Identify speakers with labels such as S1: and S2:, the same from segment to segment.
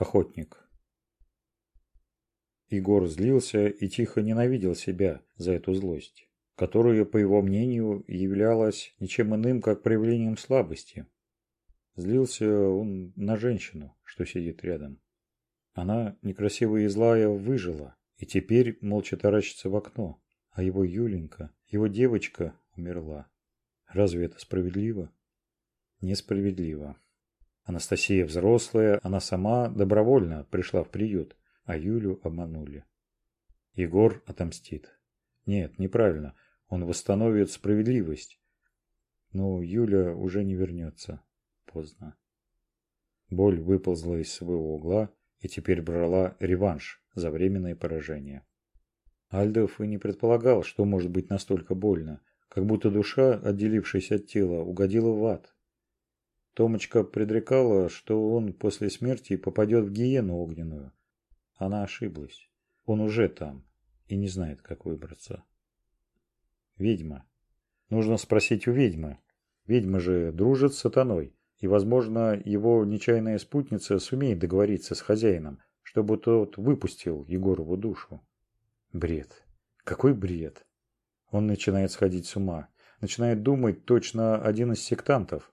S1: охотник. Егор злился и тихо ненавидел себя за эту злость, которая, по его мнению, являлась ничем иным, как проявлением слабости. Злился он на женщину, что сидит рядом. Она, некрасивая и злая, выжила, и теперь молча таращится в окно, а его Юленька, его девочка, умерла. Разве это справедливо? Несправедливо. Анастасия взрослая, она сама добровольно пришла в приют, а Юлю обманули. Егор отомстит. Нет, неправильно. Он восстановит справедливость. Но Юля уже не вернется. Поздно. Боль выползла из своего угла и теперь брала реванш за временное поражение. Альдов и не предполагал, что может быть настолько больно, как будто душа, отделившись от тела, угодила в ад. Томочка предрекала, что он после смерти попадет в гиену огненную. Она ошиблась. Он уже там и не знает, как выбраться. Ведьма. Нужно спросить у ведьмы. Ведьмы же дружат с сатаной, и, возможно, его нечаянная спутница сумеет договориться с хозяином, чтобы тот выпустил Егорову душу. Бред. Какой бред. Он начинает сходить с ума. Начинает думать точно один из сектантов.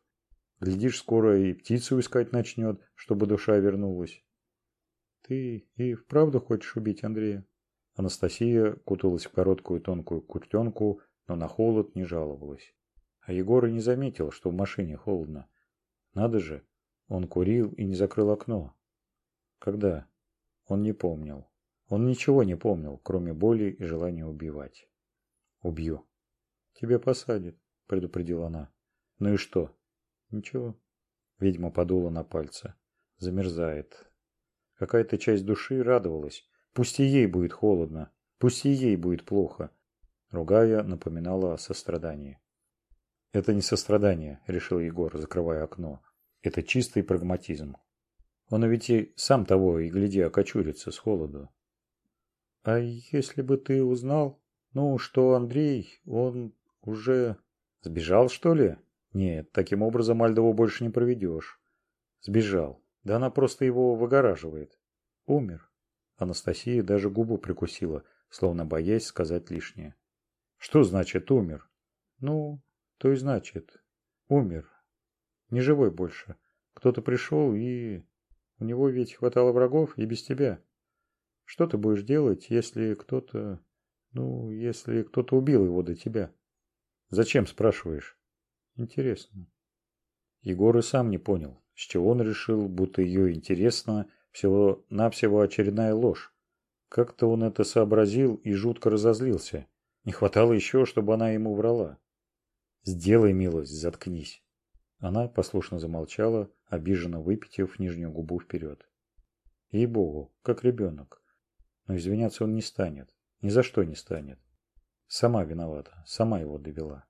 S1: Глядишь, скоро и птицу искать начнет, чтобы душа вернулась. Ты и вправду хочешь убить Андрея? Анастасия куталась в короткую тонкую куртенку, но на холод не жаловалась. А Егор и не заметил, что в машине холодно. Надо же, он курил и не закрыл окно. Когда? Он не помнил. Он ничего не помнил, кроме боли и желания убивать. «Убью». «Тебя посадят», — предупредила она. «Ну и что? Ничего. Ведьма подула на пальцы. Замерзает. Какая-то часть души радовалась. Пусть и ей будет холодно. Пусть и ей будет плохо. Ругая напоминала о сострадании. «Это не сострадание», — решил Егор, закрывая окно. «Это чистый прагматизм. Он ведь и сам того, и гляди, окочурится с холоду». «А если бы ты узнал, ну, что Андрей, он уже...» «Сбежал, что ли?» Нет, таким образом Альдова больше не проведешь. Сбежал. Да она просто его выгораживает. Умер. Анастасия даже губу прикусила, словно боясь сказать лишнее. Что значит умер? Ну, то и значит. Умер. Не живой больше. Кто-то пришел и... У него ведь хватало врагов и без тебя. Что ты будешь делать, если кто-то... Ну, если кто-то убил его до тебя? Зачем спрашиваешь? Интересно. Егор и сам не понял, с чего он решил, будто ее интересно всего-навсего очередная ложь. Как-то он это сообразил и жутко разозлился. Не хватало еще, чтобы она ему врала. «Сделай милость, заткнись». Она послушно замолчала, обиженно выпитив нижнюю губу вперед. Ей-богу, как ребенок. Но извиняться он не станет. Ни за что не станет. Сама виновата, сама его довела.